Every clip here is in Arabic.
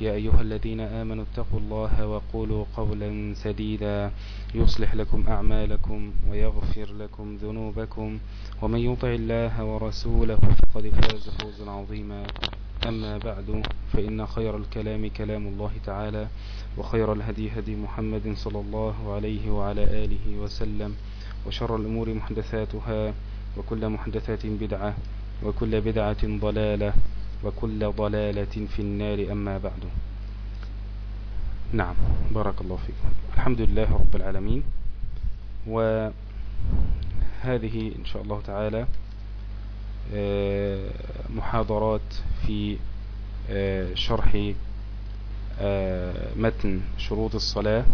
يا أيها الذين آمنوا اتقوا الله وقولوا قولا سديدا يصلح لكم أعمالكم ويغفر لكم ذنوبكم ومن يطع الله ورسوله فقد فاز فوزا عظيما. أما بعد فإن خير الكلام كلام الله تعالى وخير الهدي هدي محمد صلى الله عليه وعلى آله وسلم وشر الأمور محدثاتها وكل محدثات بدعة وكل بدعة ضلالة وكل ضلالة في النار أما بعد. نعم بارك الله فيكم. الحمد لله رب العالمين. وهذه إن شاء الله تعالى محاضرات في شرح متن شروط الصلاة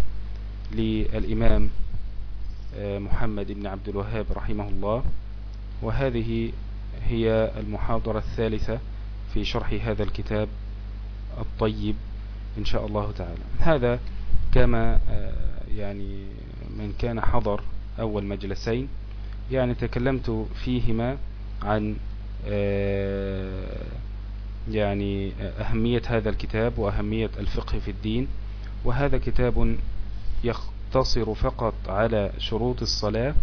للإمام محمد بن عبد الوهاب رحمه الله. وهذه هي المحاضرة الثالثة في شرح هذا الكتاب الطيب إن شاء الله تعالى. هذا كما يعني من كان حضر أول مجلسين يعني تكلمت فيهما عن يعني أهمية هذا الكتاب وأهمية الفقه في الدين. وهذا كتاب يختصر فقط على شروط الصلاة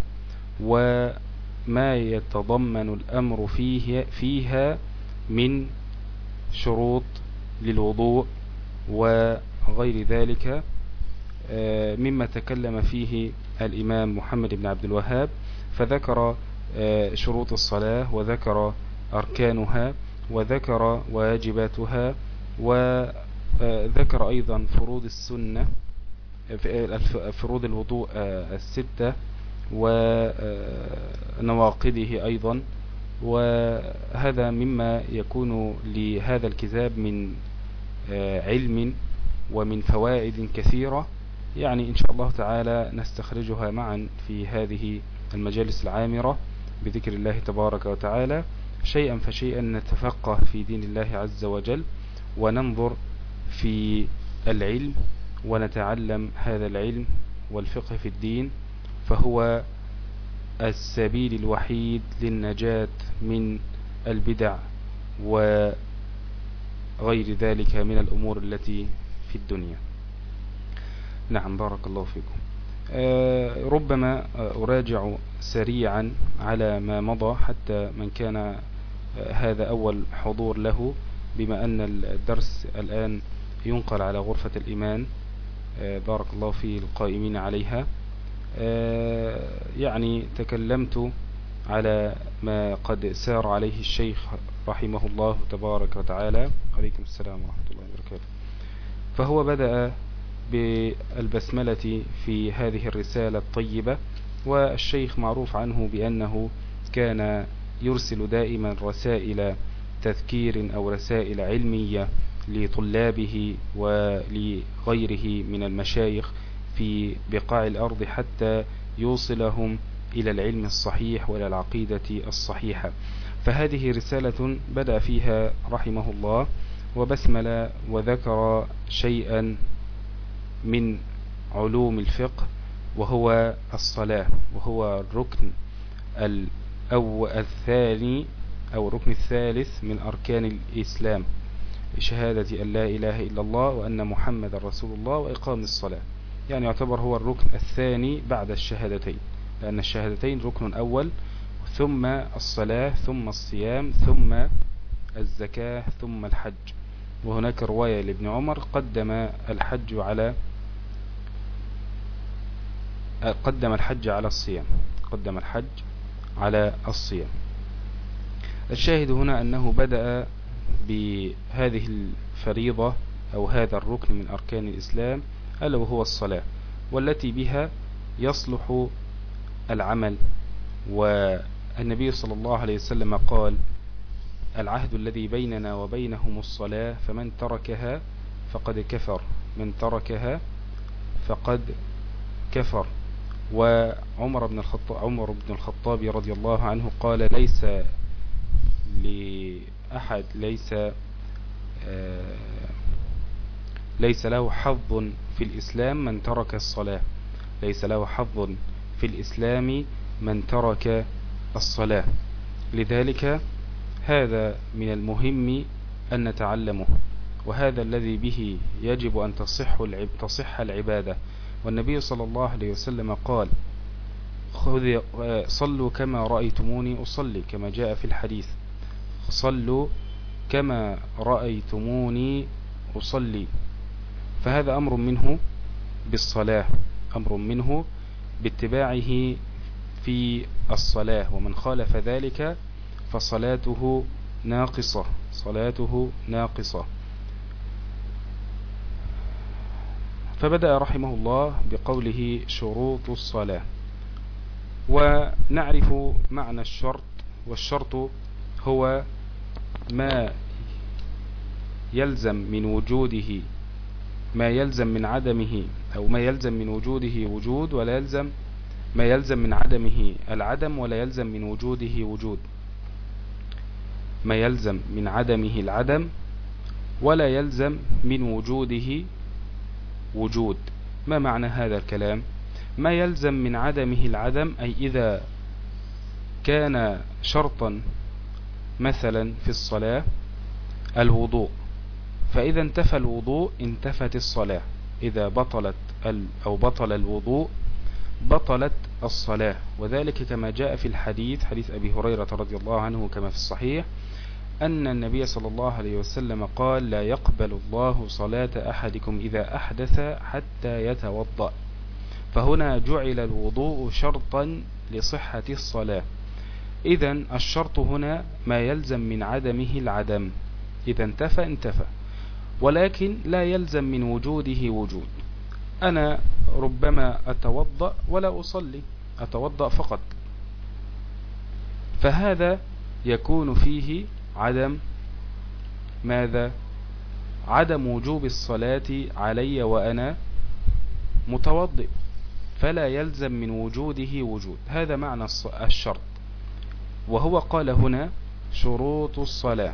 وما يتضمن الأمر فيه فيها من شروط للوضوء وغير ذلك مما تكلم فيه الإمام محمد بن عبد الوهاب فذكر شروط الصلاة وذكر أركانها وذكر واجباتها وذكر أيضا فروض السنة فروض الوضوء الستة ونواقضه أيضا. وهذا مما يكون لهذا الكتاب من علم ومن فوائد كثيرة. يعني إن شاء الله تعالى نستخرجها معا في هذه المجالس العامرة بذكر الله تبارك وتعالى. شيئا فشيئا نتفقه في دين الله عز وجل وننظر في العلم ونتعلم هذا العلم والفقه في الدين فهو السبيل الوحيد للنجاة من البدع وغير ذلك من الأمور التي في الدنيا. نعم بارك الله فيكم. ربما أراجع سريعا على ما مضى حتى من كان هذا أول حضور له بما أن الدرس الآن ينقل على غرفة الإيمان. بارك الله في القائمين عليها. يعني تكلمت على ما قد سار عليه الشيخ رحمه الله تبارك وتعالى. عليكم السلام ورحمة الله وبركاته. فهو بدأ بالبسملة في هذه الرسالة الطيبة والشيخ معروف عنه بأنه كان يرسل دائما رسائل تذكير أو رسائل علمية لطلابه ولغيره من المشايخ في بقاع الأرض حتى يوصلهم إلى العلم الصحيح وإلى العقيدة الصحيحة. فهذه رسالة بدأ فيها رحمه الله وبسمل وذكر شيئا من علوم الفقه وهو الصلاة وهو الركن أو الثاني أو الركن الثالث من أركان الإسلام. شهادة أن لا إله إلا الله وأن محمد رسول الله وإقام الصلاة. يعني يعتبر هو الركن الثاني بعد الشهادتين لأن الشهادتين ركن أول ثم الصلاة ثم الصيام ثم الزكاة ثم الحج. وهناك رواية لابن عمر قدم الحج على قدم الحج على الصيام قدم الحج على الصيام. الشاهد هنا أنه بدأ بهذه الفريضة أو هذا الركن من أركان الإسلام ألا وهو الصلاة والتي بها يصلح العمل. والنبي صلى الله عليه وسلم قال العهد الذي بيننا وبينهم الصلاة فمن تركها فقد كفر من تركها فقد كفر. وعمر بن الخطاب عمر بن الخطاب رضي الله عنه قال ليس لأحد ليس آه، ليس له حظ في الإسلام من ترك الصلاة. ليس له حظ في الإسلام من ترك الصلاة. لذلك هذا من المهم أن نتعلمه وهذا الذي به يجب أن تصح تصح العبادة. والنبي صلى الله عليه وسلم قال صلوا كما رأيتموني أصلي كما جاء في الحديث. صلوا كما رأيتموني أصلي فهذا أمر منه بالصلاة أمر منه باتباعه في الصلاة ومن خالف ذلك فصلاته ناقصة صلاته ناقصة. فبدأ رحمه الله بقوله شروط الصلاة. ونعرف معنى الشرط والشرط هو ما يلزم من وجوده ما يلزم من عدمه أو ما يلزم من وجوده وجود ولا يلزم ما يلزم من عدمه العدم ولا يلزم من وجوده وجود. ما يلزم من عدمه العدم ولا يلزم من وجوده وجود. ما معنى هذا الكلام؟ ما يلزم من عدمه العدم أي إذا كان شرطا مثلا في الصلاة الوضوء. فإذا انتفى الوضوء انتفت الصلاة. إذا بطلت أو بطل الوضوء بطلت الصلاة. وذلك كما جاء في الحديث حديث أبي هريرة رضي الله عنه كما في الصحيح أن النبي صلى الله عليه وسلم قال لا يقبل الله صلاة أحدكم إذا أحدث حتى يتوضأ. فهنا جعل الوضوء شرطا لصحة الصلاة. إذا الشرط هنا ما يلزم من عدمه العدم. إذا انتفى انتفى. ولكن لا يلزم من وجوده وجود. أنا ربما أتوضأ ولا أصلي أتوضأ فقط. فهذا يكون فيه عدم ماذا؟ عدم وجوب الصلاة علي وأنا متوضئ فلا يلزم من وجوده وجود. هذا معنى الشرط. وهو قال هنا شروط الصلاة.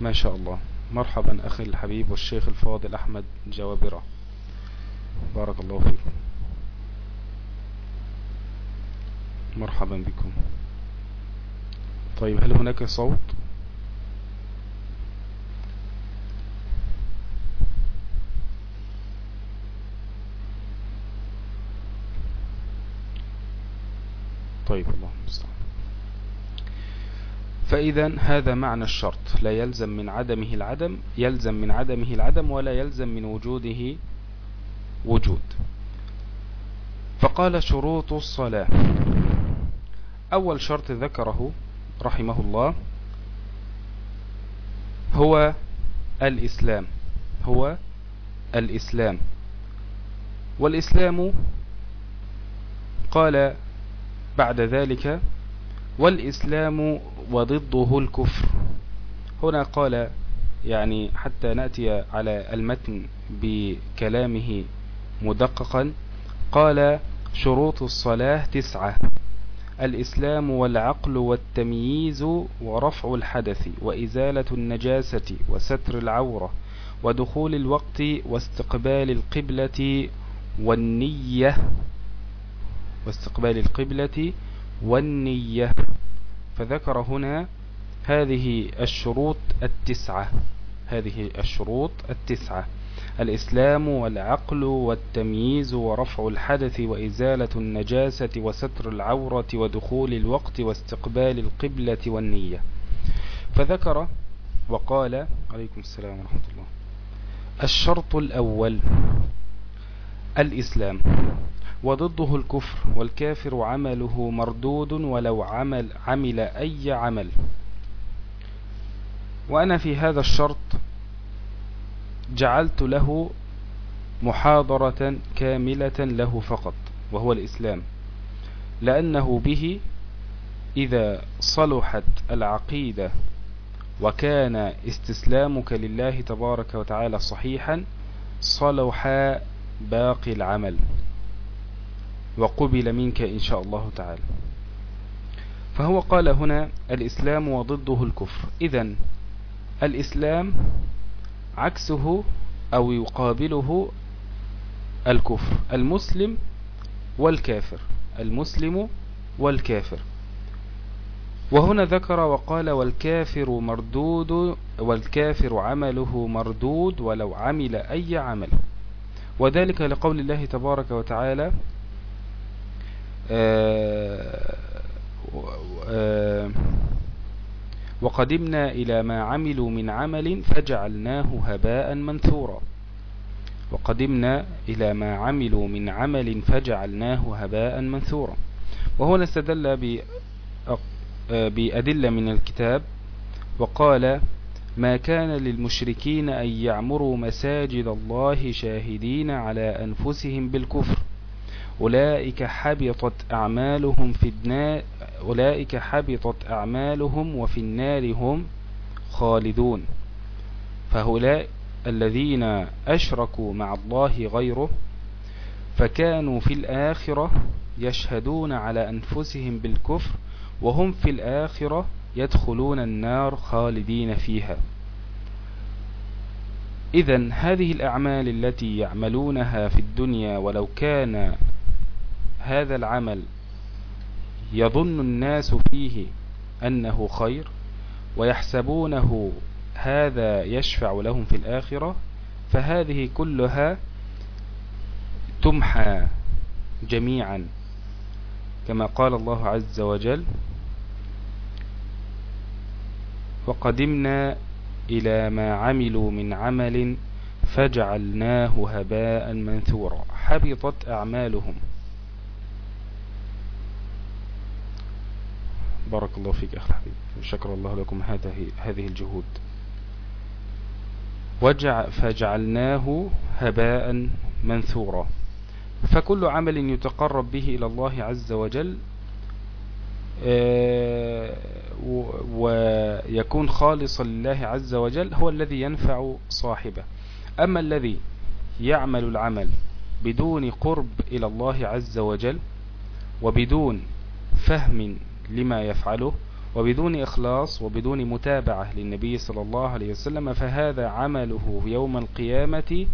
ما شاء الله. مرحبا أخي الحبيب والشيخ الفاضل أحمد جوابرة. بارك الله فيكم مرحبا بكم. طيب هل هناك صوت؟ طيب الله فإذا هذا معنى الشرط. لا يلزم من عدمه العدم يلزم من عدمه العدم ولا يلزم من وجوده وجود. فقال شروط الصلاة. أول شرط ذكره رحمه الله هو الإسلام. هو الإسلام. والإسلام قال بعد ذلك والإسلام وضده الكفر. هنا قال يعني حتى نأتي على المتن بكلامه مدققا قال شروط الصلاة تسعة الإسلام والعقل والتمييز ورفع الحدث وإزالة النجاسة وستر العورة ودخول الوقت واستقبال القبلة والنية واستقبال القبلة والنية. فذكر هنا هذه الشروط التسعة. هذه الشروط التسعة. الإسلام والعقل والتمييز ورفع الحدث وإزالة النجاسة وستر العورة ودخول الوقت واستقبال القبلة والنية. فذكر وقال عليكم السلام ورحمة الله. الشرط الأول الإسلام. وضده الكفر والكافر عمله مردود ولو عمل, عمل أي عمل. وأنا في هذا الشرط جعلت له محاضرة كاملة له فقط وهو الإسلام. لأنه به إذا صلحت العقيدة وكان استسلامك لله تبارك وتعالى صحيحا صلح باقي العمل. وقبل منك إن شاء الله تعالى. فهو قال هنا الإسلام وضده الكفر. إذا الإسلام عكسه أو يقابله الكفر المسلم والكافر المسلم والكافر. وهنا ذكر وقال والكافر مردود والكافر عمله مردود ولو عمل أي عمل. وذلك لقول الله تبارك وتعالى وقدمنا إلى ما عملوا من عمل فجعلناه هباء منثورا. وقدمنا إلى ما عملوا من عمل فجعلناه هباء منثورا. وهنا استدل بأدلة من الكتاب وقال ما كان للمشركين أن يعمروا مساجد الله شاهدين على أنفسهم بالكفر أولئك حبطت أعمالهم في النار أولئك حبطت أعمالهم وفي النار هم خالدون. فهؤلاء الذين أشركوا مع الله غيره فكانوا في الآخرة يشهدون على أنفسهم بالكفر وهم في الآخرة يدخلون النار خالدين فيها. إذا هذه الأعمال التي يعملونها في الدنيا ولو كان هذا العمل يظن الناس فيه أنه خير ويحسبونه هذا يشفع لهم في الآخرة فهذه كلها تمحى جميعا. كما قال الله عز وجل وقدمنا إلى ما عملوا من عمل فجعلناه هباء منثورا. حبطت أعمالهم. بارك الله فيك أخي الحبيب. شكر الله لكم هذه الجهود. وجع فجعلناه هباء منثورا. فكل عمل يتقرب به إلى الله عز وجل آه، ويكون خالصا لله عز وجل هو الذي ينفع صاحبه. أما الذي يعمل العمل بدون قرب إلى الله عز وجل وبدون فهم لما يفعله وبدون إخلاص وبدون متابعة للنبي صلى الله عليه وسلم فهذا عمله يوم القيامة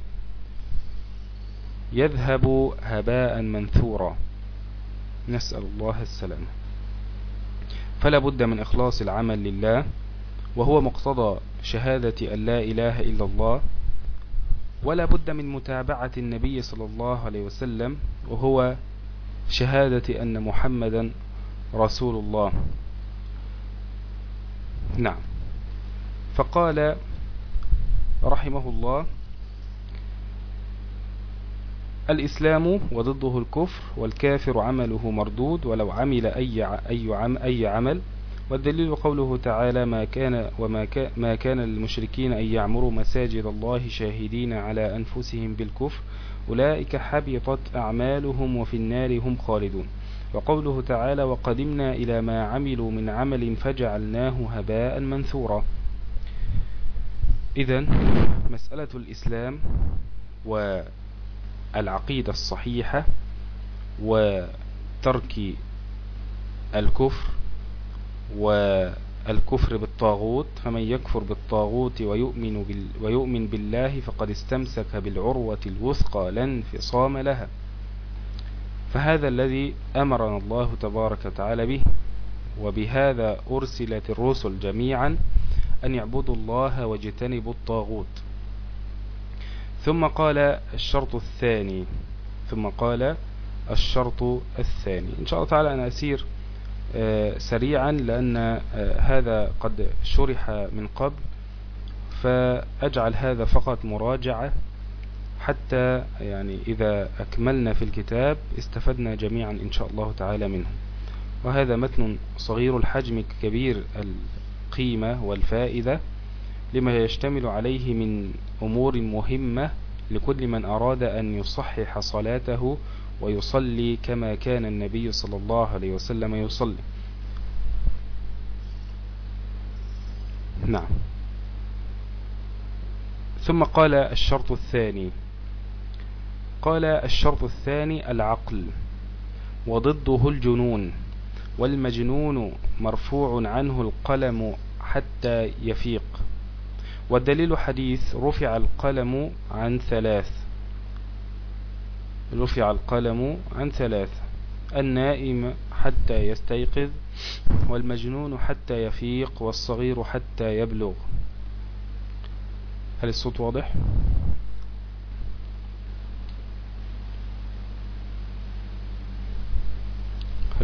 يذهب هباء منثورا. نسأل الله السلامة. فلا بد من إخلاص العمل لله وهو مقتضى شهادة أن لا إله إلا الله. ولا بد من متابعة النبي صلى الله عليه وسلم وهو شهادة أن محمدا رسول الله. نعم. فقال رحمه الله الإسلام وضده الكفر والكافر عمله مردود ولو عمل أي, أي, عم أي عمل. والدليل قوله تعالى ما كان وما كان ما كان للمشركين أن يعمروا مساجد الله شاهدين على أنفسهم بالكفر. أولئك حبطت أعمالهم وفي النار هم خالدون. وقوله تعالى وقدمنا إلى ما عملوا من عمل فجعلناه هباء منثورا. إذا مسألة الإسلام والعقيدة الصحيحة وترك الكفر والكفر بالطاغوت فمن يكفر بالطاغوت ويؤمن, بال ويؤمن بالله فقد استمسك بالعروة الوثقى لا انفصام لها. فهذا الذي أمرنا الله تبارك وتعالى به وبهذا أرسلت الرسل جميعا أن يعبدوا الله واجتنبوا الطاغوت. ثم قال الشرط الثاني ثم قال الشرط الثاني. إن شاء الله تعالى أنا أسير آه، سريعا لأن آه، هذا قد شرح من قبل فأجعل هذا فقط مراجعة حتى يعني إذا أكملنا في الكتاب استفدنا جميعا إن شاء الله تعالى منه. وهذا متن صغير الحجم كبير القيمة والفائدة لما يشتمل عليه من أمور مهمة لكل من أراد أن يصحح صلاته ويصلي كما كان النبي صلى الله عليه وسلم يصلي. نعم. ثم قال الشرط الثاني. قال الشرط الثاني العقل وضده الجنون والمجنون مرفوع عنه القلم حتى يفيق. والدليل حديث رفع القلم عن ثلاث. رفع القلم عن ثلاث. النائم حتى يستيقظ والمجنون حتى يفيق والصغير حتى يبلغ. هل الصوت واضح؟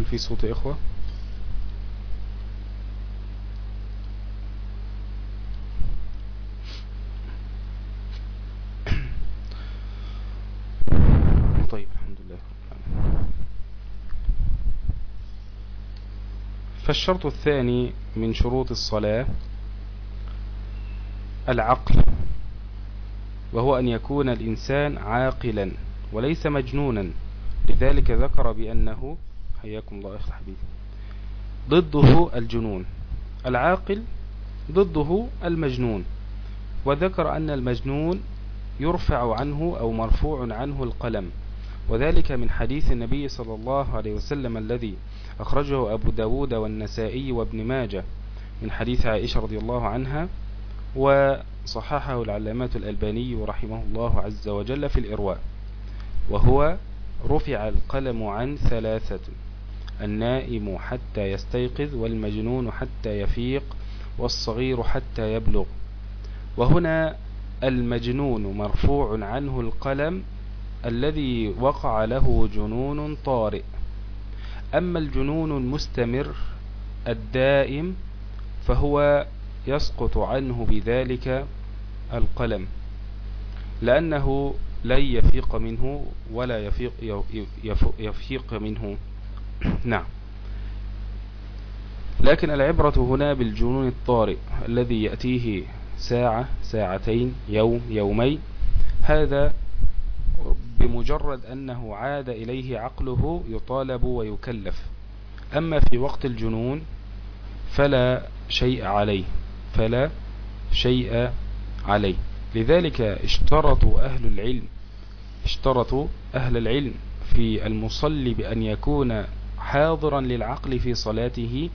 هل في صوت يا إخوة؟ طيب الحمد لله فالشرط الثاني من شروط الصلاة العقل وهو أن يكون الإنسان عاقلا وليس مجنونا لذلك ذكر بأنه حياكم الله أخي حبيبي. ضده الجنون. العاقل ضده المجنون. وذكر أن المجنون يرفع عنه أو مرفوع عنه القلم. وذلك من حديث النبي صلى الله عليه وسلم الذي أخرجه أبو داود والنسائي وابن ماجه من حديث عائشة رضي الله عنها وصححه العلامات الألباني رحمه الله عز وجل في الإرواء وهو رفع القلم عن ثلاثة. النائم حتى يستيقظ والمجنون حتى يفيق والصغير حتى يبلغ. وهنا المجنون مرفوع عنه القلم الذي وقع له جنون طارئ. أما الجنون المستمر الدائم فهو يسقط عنه بذلك القلم لأنه لن يفيق منه ولا يفيق, يفيق منه. نعم. لكن العبرة هنا بالجنون الطارئ الذي يأتيه ساعة ساعتين يوم يومين هذا بمجرد أنه عاد إليه عقله يطالب ويكلف. أما في وقت الجنون فلا شيء عليه فلا شيء عليه. لذلك اشترطوا أهل العلم اشترطوا أهل العلم في المصلي بأن يكون حاضرا للعقل في صلاته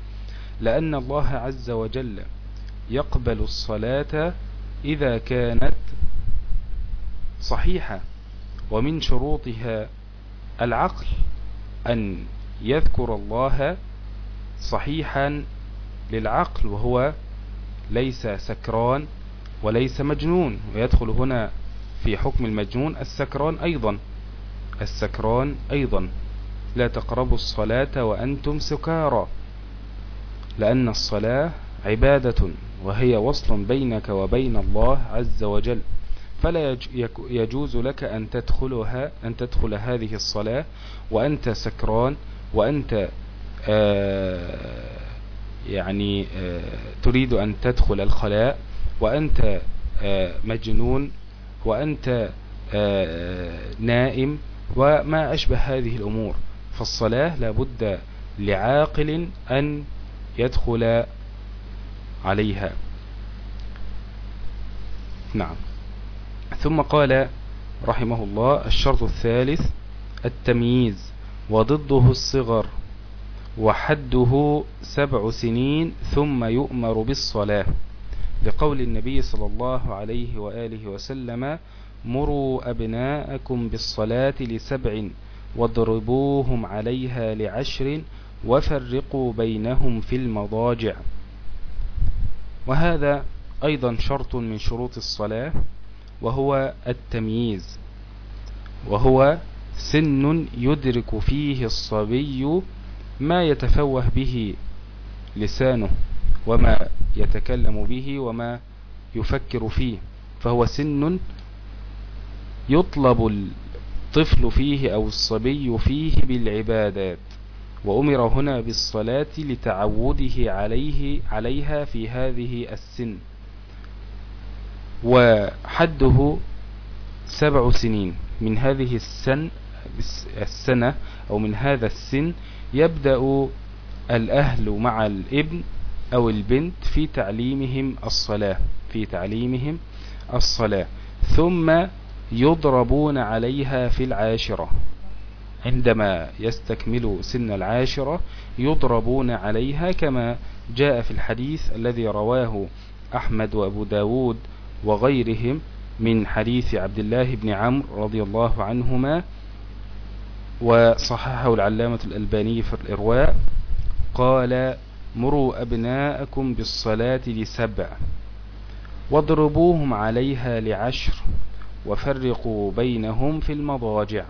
لأن الله عز وجل يقبل الصلاة إذا كانت صحيحة. ومن شروطها العقل أن يذكر الله صحيحا للعقل وهو ليس سكران وليس مجنون. ويدخل هنا في حكم المجنون السكران أيضا السكران أيضا. لا تقربوا الصلاة وأنتم سكارى لأن الصلاة عبادة وهي وصل بينك وبين الله عز وجل. فلا يجوز لك أن تدخلها أن تدخل هذه الصلاة وأنت سكران وأنت آه يعني آه تريد أن تدخل الخلاء وأنت آه مجنون وأنت آه نائم وما أشبه هذه الأمور. فالصلاة لابد لعاقل أن يدخل عليها. نعم. ثم قال رحمه الله الشرط الثالث التمييز وضده الصغر وحده سبع سنين ثم يؤمر بالصلاة. لقول النبي صلى الله عليه وآله وسلم مروا أبناءكم بالصلاة لسبع واضربوهم عليها لعشر وفرقوا بينهم في المضاجع. وهذا أيضا شرط من شروط الصلاة وهو التمييز. وهو سن يدرك فيه الصبي ما يتفوه به لسانه وما يتكلم به وما يفكر فيه فهو سن يطلب الطفل فيه أو الصبي فيه بالعبادات وأمر هنا بالصلاة لتعوده عليه عليها في هذه السن. وحده سبع سنين. من هذه السن السنة أو من هذا السن يبدأ الأهل مع الابن أو البنت في تعليمهم الصلاة في تعليمهم الصلاة. ثم يضربون عليها في العاشرة. عندما يستكملوا سن العاشرة يضربون عليها كما جاء في الحديث الذي رواه أحمد وأبو داود وغيرهم من حديث عبد الله بن عمرو رضي الله عنهما وصححه العلامة الألباني في الإرواء قال مروا أبناءكم بالصلاة لسبع واضربوهم عليها لعشر وفرقوا بينهم في المضاجع.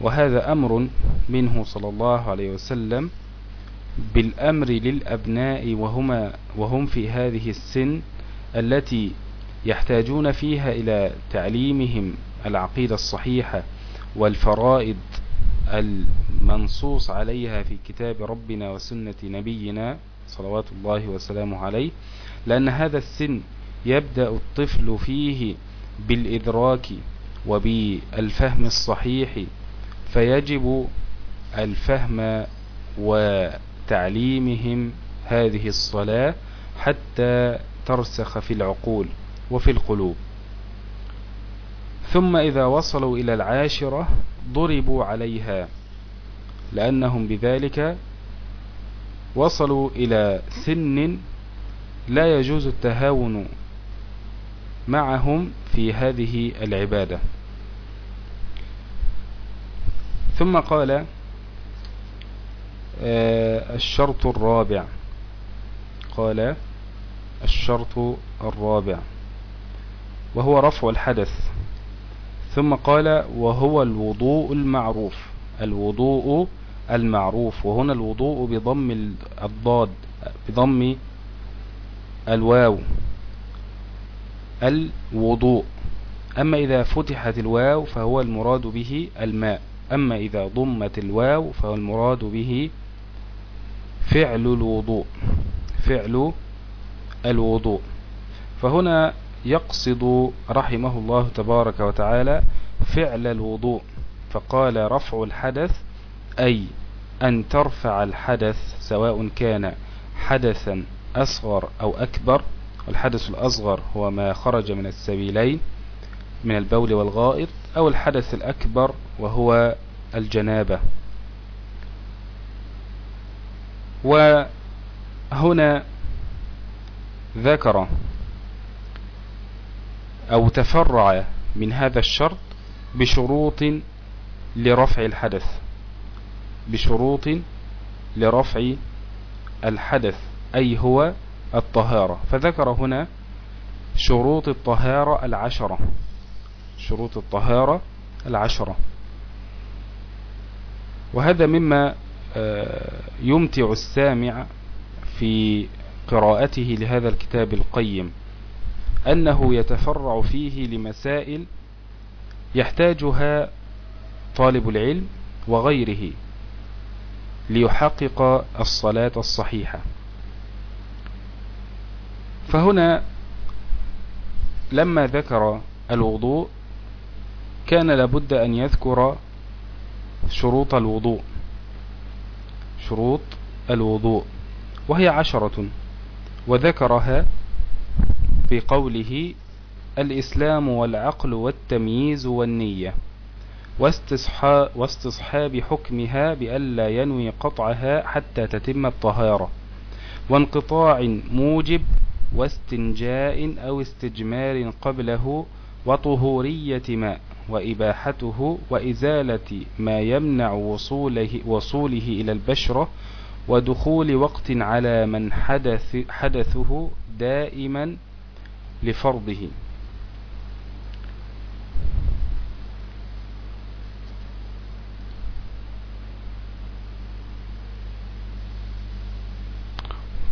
وهذا أمر منه صلى الله عليه وسلم بالأمر للأبناء وهما وهم في هذه السن التي يحتاجون فيها إلى تعليمهم العقيدة الصحيحة والفرائض المنصوص عليها في كتاب ربنا وسنة نبينا صلوات الله وسلامه عليه لأن هذا السن يبدأ الطفل فيه بالإدراك وبالفهم الصحيح فيجب الفهم وتعليمهم هذه الصلاة حتى ترسخ في العقول وفي القلوب. ثم إذا وصلوا إلى العاشرة ضربوا عليها لأنهم بذلك وصلوا إلى سن لا يجوز التهاون معهم في هذه العبادة. ثم قال آه، الشرط الرابع. قال الشرط الرابع. وهو رفع الحدث. ثم قال وهو الوضوء المعروف. الوضوء المعروف. وهنا الوضوء بضم الضاد بضم الواو. الوضوء. أما إذا فتحت الواو فهو المراد به الماء. أما إذا ضمت الواو فهو المراد به فعل الوضوء. فعل الوضوء. فهنا يقصد رحمه الله تبارك وتعالى فعل الوضوء. فقال رفع الحدث أي أن ترفع الحدث سواء كان حدثا أصغر أو أكبر والحدث الأصغر هو ما خرج من السبيلين من البول والغائط أو الحدث الأكبر وهو الجنابة. وهنا ذكر أو تفرع من هذا الشرط بشروط لرفع الحدث. بشروط لرفع الحدث أي هو الطهارة. فذكر هنا شروط الطهارة العشرة. شروط الطهارة العشرة. وهذا مما آه، يمتع السامع في قراءته لهذا الكتاب القيم أنه يتفرع فيه لمسائل يحتاجها طالب العلم وغيره ليحقق الصلاة الصحيحة. فهنا لما ذكر الوضوء كان لابد أن يذكر شروط الوضوء. شروط الوضوء. وهي عشرة وذكرها في قوله الإسلام والعقل والتمييز والنية واستصحاب حكمها بألا ينوي قطعها حتى تتم الطهارة. وانقطاع موجب واستنجاء أو استجمار قبله وطهورية ماء وإباحته وإزالة ما يمنع وصوله, وصوله إلى البشرة ودخول وقت على من حدث حدثه دائما لفرضه.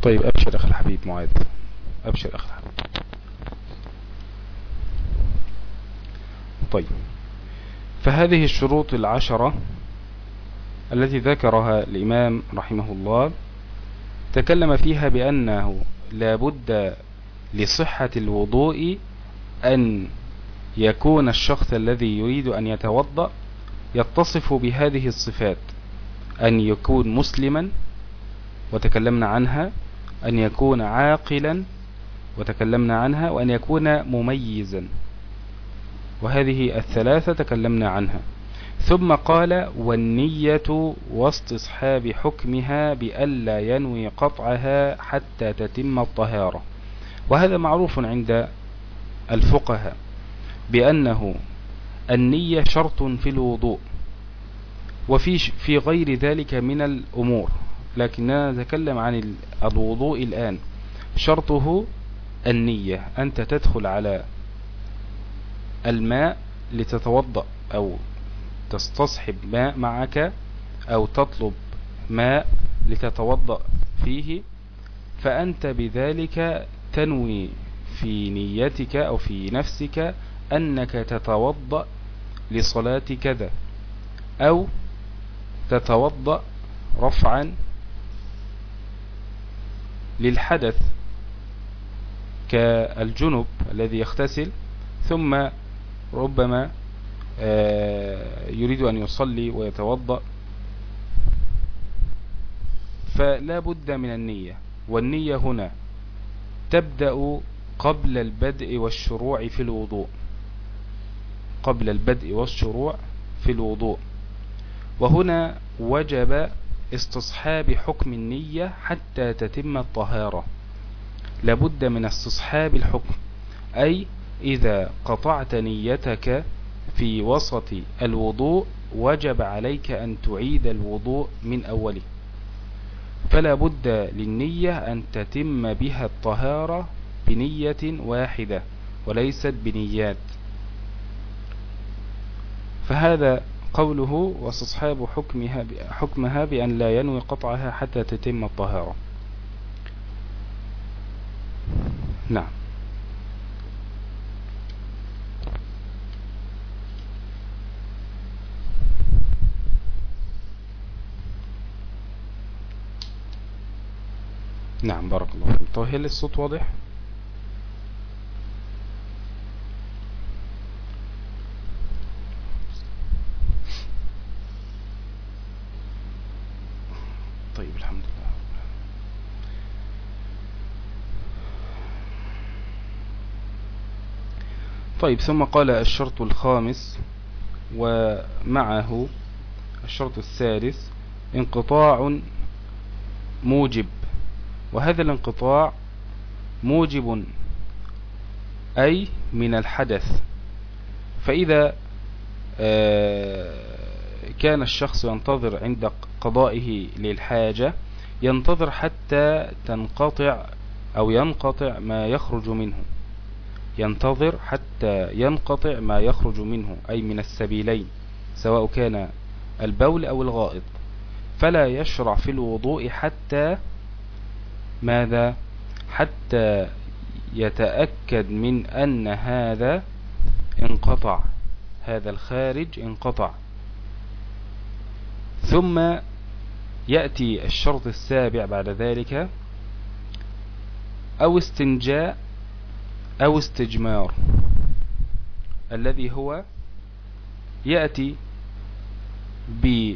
طيب أبشر أخي الحبيب معاذ. أبشر الحبيب طيب. فهذه الشروط العشرة التي ذكرها الإمام رحمه الله تكلم فيها بأنه لا بد لصحة الوضوء أن يكون الشخص الذي يريد أن يتوضأ يتصف بهذه الصفات. أن يكون مسلما وتكلمنا عنها أن يكون عاقلا وتكلمنا عنها وأن يكون مميزا. وهذه الثلاثة تكلمنا عنها. ثم قال والنية واستصحاب حكمها بألا ينوي قطعها حتى تتم الطهارة. وهذا معروف عند الفقهاء بأنه النية شرط في الوضوء وفي في غير ذلك من الأمور. لكننا نتكلم عن الوضوء الآن. شرطه النية أنت تدخل على الماء لتتوضأ أو تستصحب ماء معك أو تطلب ماء لتتوضأ فيه فأنت بذلك تنوي في نيتك أو في نفسك أنك تتوضأ لصلاة كذا أو تتوضأ رفعا للحدث. كالجنب الذي يغتسل ثم ربما آه، يريد أن يصلي ويتوضأ. فلا بد من النية والنية هنا تبدأ قبل البدء والشروع في الوضوء. قبل البدء والشروع في الوضوء. وهنا وجب استصحاب حكم النية حتى تتم الطهارة. لابد من استصحاب الحكم. أي إذا قطعت نيتك في وسط الوضوء وجب عليك أن تعيد الوضوء من أوله. فلا بد للنية أن تتم بها الطهارة بنية واحدة وليست بنيات. فهذا قوله واستصحاب حكمها, حكمها بأن لا ينوي قطعها حتى تتم الطهارة. نعم. نعم بارك الله فيك. طيب هل الصوت واضح طيب الحمد لله طيب ثم قال الشرط الخامس ومعه الشرط الثالث انقطاع موجب. وهذا الانقطاع موجب أي من الحدث. فإذا آه، كان الشخص ينتظر عند قضائه للحاجة ينتظر حتى تنقطع أو ينقطع ما يخرج منه. ينتظر حتى ينقطع ما يخرج منه أي من السبيلين سواء كان البول أو الغائط. فلا يشرع في الوضوء حتى ماذا؟ حتى يتأكد من أن هذا انقطع هذا الخارج انقطع. ثم يأتي الشرط السابع بعد ذلك أو استنجاء أو استجمار الذي هو يأتي ب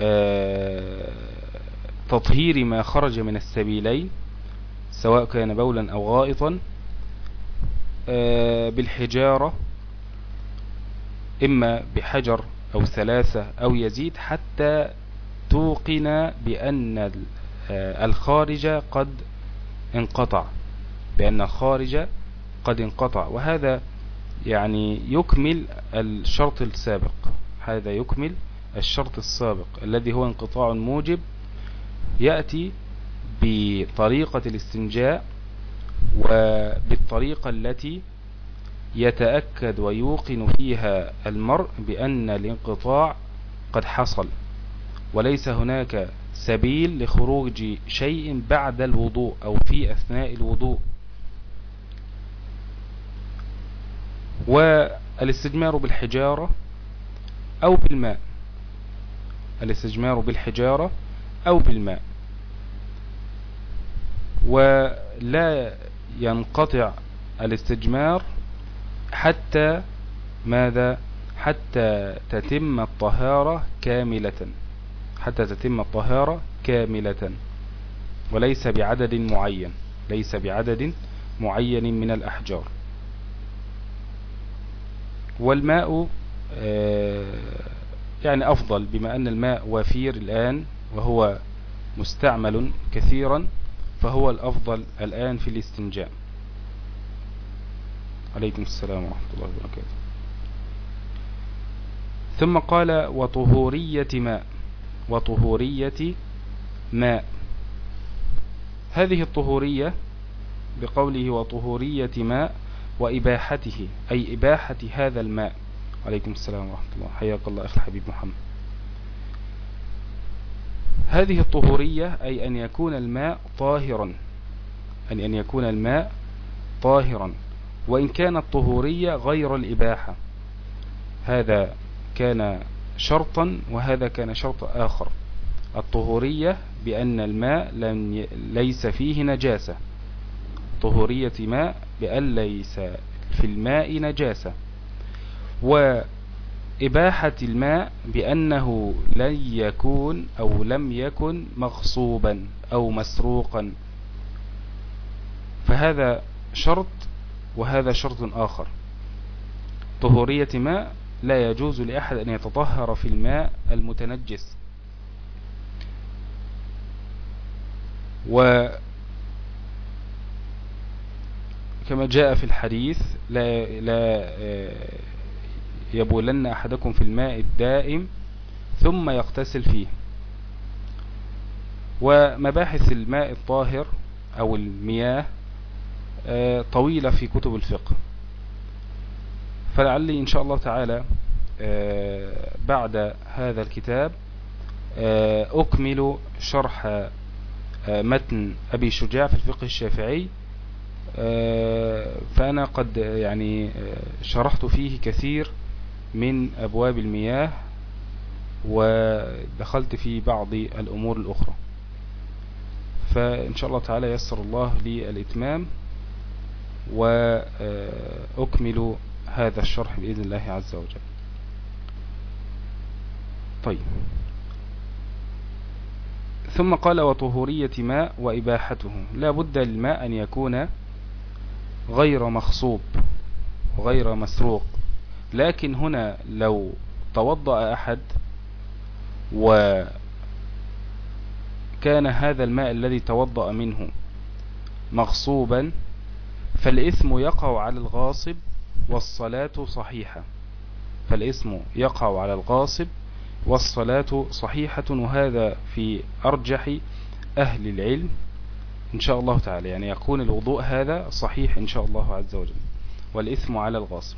آه، ما خرج من السبيلين سواء كان بولا أو غائطا آه، بالحجارة إما بحجر أو ثلاثة أو يزيد حتى توقن بأن آه، الخارج قد انقطع. بأن الخارج قد انقطع. وهذا يعني يكمل الشرط السابق. هذا يكمل الشرط السابق الذي هو انقطاع موجب يأتي بطريقة الاستنجاء وبالطريقة التي يتأكد ويوقن فيها المرء بأن الانقطاع قد حصل. وليس هناك سبيل لخروج شيء بعد الوضوء أو في أثناء الوضوء. والاستجمار بالحجارة أو بالماء. الاستجمار بالحجارة أو بالماء. ولا ينقطع الاستجمار حتى ماذا؟ حتى تتم الطهارة كاملة. حتى تتم الطهارة كاملة. وليس بعدد معين. ليس بعدد معين من الأحجار. والماء آه، يعني أفضل بما أن الماء وفير الآن وهو مستعمل كثيرا فهو الأفضل الآن في الاستنجاء. عليكم السلام ورحمة الله وبركاته. ثم قال وطهورية ماء. وطهورية ماء. هذه الطهورية بقوله وطهورية ماء وإباحته أي إباحة هذا الماء. عليكم السلام ورحمة الله. حياك الله أخي الحبيب محمد. هذه الطهورية أي أن يكون الماء طاهرا. أن أن يكون الماء طاهرا. وإن كانت طهورية غير الإباحة. هذا كان شرطا وهذا كان شرط آخر. الطهورية بأن الماء لم ليس فيه نجاسة. طهورية ماء بأن ليس في الماء نجاسة وإباحة الماء بأنه لن يكون أو لم يكن مغصوبا أو مسروقا. فهذا شرط وهذا شرط آخر. طهورية ماء لا يجوز لأحد أن يتطهر في الماء المتنجس. و كما جاء في الحديث لا, لا آه، يبولن أحدكم في الماء الدائم ثم يغتسل فيه. ومباحث الماء الطاهر أو المياه آه، طويلة في كتب الفقه. فلعلي إن شاء الله تعالى آه، بعد هذا الكتاب أكمل شرح متن أبي شجاع في الفقه الشافعي. فأنا قد يعني آه، شرحت فيه كثير من أبواب المياه ودخلت في بعض الأمور الأخرى. فإن شاء الله تعالى يسر الله لي الإتمام وأكمل هذا الشرح بإذن الله عز وجل. طيب. ثم قال وطهورية ماء وإباحته. لا بد للماء أن يكون غير مخصوب غير مسروق. لكن هنا لو توضأ أحد وكان هذا الماء الذي توضأ منه مغصوبا فالإثم يقع على الغاصب والصلاة صحيحة. فالإثم يقع على الغاصب والصلاة صحيحة وهذا في أرجح أهل العلم. إن شاء الله تعالى. يعني يكون الوضوء هذا صحيح إن شاء الله عز وجل. والإثم على الغاصب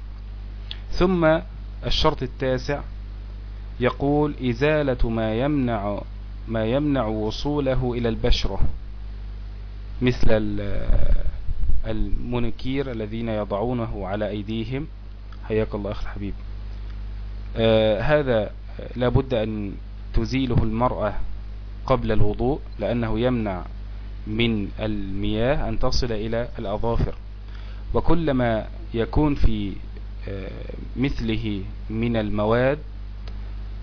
ثم الشرط التاسع يقول إزالة ما يمنع ما يمنع وصوله إلى البشرة. مثل المنكير الذين يضعونه على أيديهم. حياك الله أخي الحبيب. آه هذا لابد أن تزيله المرأة قبل الوضوء لأنه يمنع من المياه أن تصل إلى الأظافر. وكلما يكون في آه، مثله من المواد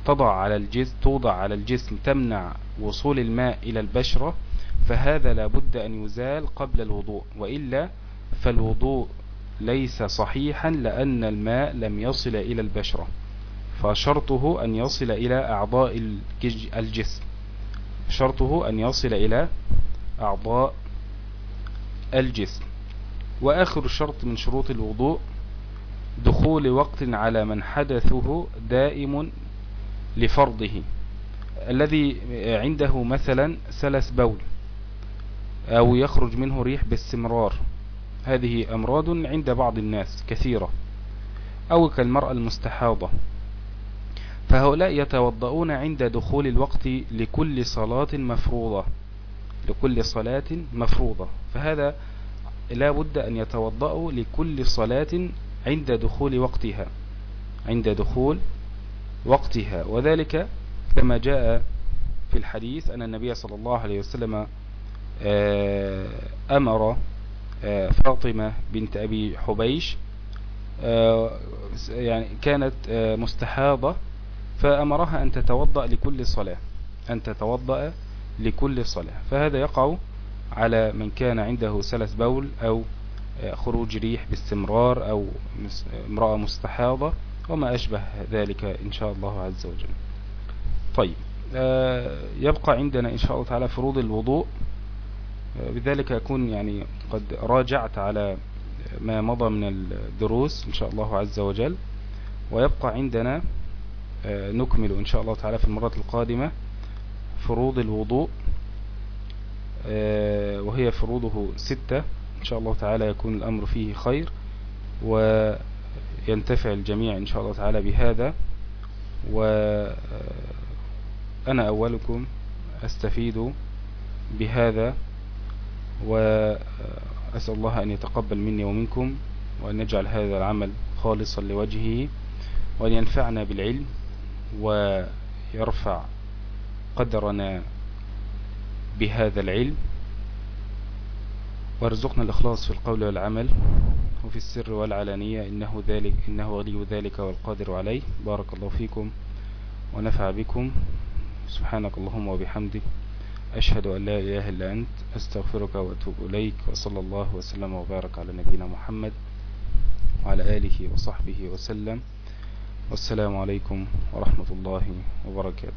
تضع على الجسم توضع على الجسم تمنع وصول الماء إلى البشرة فهذا لابد أن يزال قبل الوضوء. وإلا فالوضوء ليس صحيحا لأن الماء لم يصل إلى البشرة. فشرطه أن يصل إلى أعضاء الجسم. شرطه أن يصل إلى أعضاء الجسم. وآخر شرط من شروط الوضوء دخول وقت على من حدثه دائم لفرضه الذي عنده مثلا سلس بول أو يخرج منه ريح باستمرار. هذه أمراض عند بعض الناس كثيرة أو كالمرأة المستحاضة. فهؤلاء يتوضؤون عند دخول الوقت لكل صلاة مفروضة. لكل صلاة مفروضة. فهذا لا بد أن يتوضأوا لكل صلاة عند دخول وقتها. عند دخول وقتها. وذلك كما جاء في الحديث أن النبي صلى الله عليه وسلم آه، أمر فاطمة بنت أبي حبيش يعني كانت مستحاضة فأمرها أن تتوضأ لكل صلاة. أن تتوضأ لكل صلاة. فهذا يقع على من كان عنده سلس بول أو خروج ريح باستمرار أو امرأة مستحاضة وما أشبه ذلك إن شاء الله عز وجل. طيب يبقى عندنا إن شاء الله تعالى فروض الوضوء. بذلك أكون يعني قد راجعت على ما مضى من الدروس إن شاء الله عز وجل. ويبقى عندنا نكمل إن شاء الله تعالى في المرة القادمة فروض الوضوء وهي فروضه ستة. إن شاء الله تعالى يكون الأمر فيه خير وينتفع الجميع إن شاء الله تعالى بهذا. وأنا أولكم أستفيد بهذا وأسأل الله أن يتقبل مني ومنكم وأن نجعل هذا العمل خالصا لوجهه وأن ينفعنا بالعلم ويرفع قدرنا بهذا العلم وارزقنا الإخلاص في القول والعمل وفي السر والعلانية. إنه, ذلك إنه ولي ذلك والقادر عليه. بارك الله فيكم ونفع بكم. سبحانك اللهم وبحمدك. أشهد أن لا إله إلا أنت. أستغفرك وأتوب إليك. وصلى الله وسلم وبارك على نبينا محمد وعلى آله وصحبه وسلم. والسلام عليكم ورحمة الله وبركاته.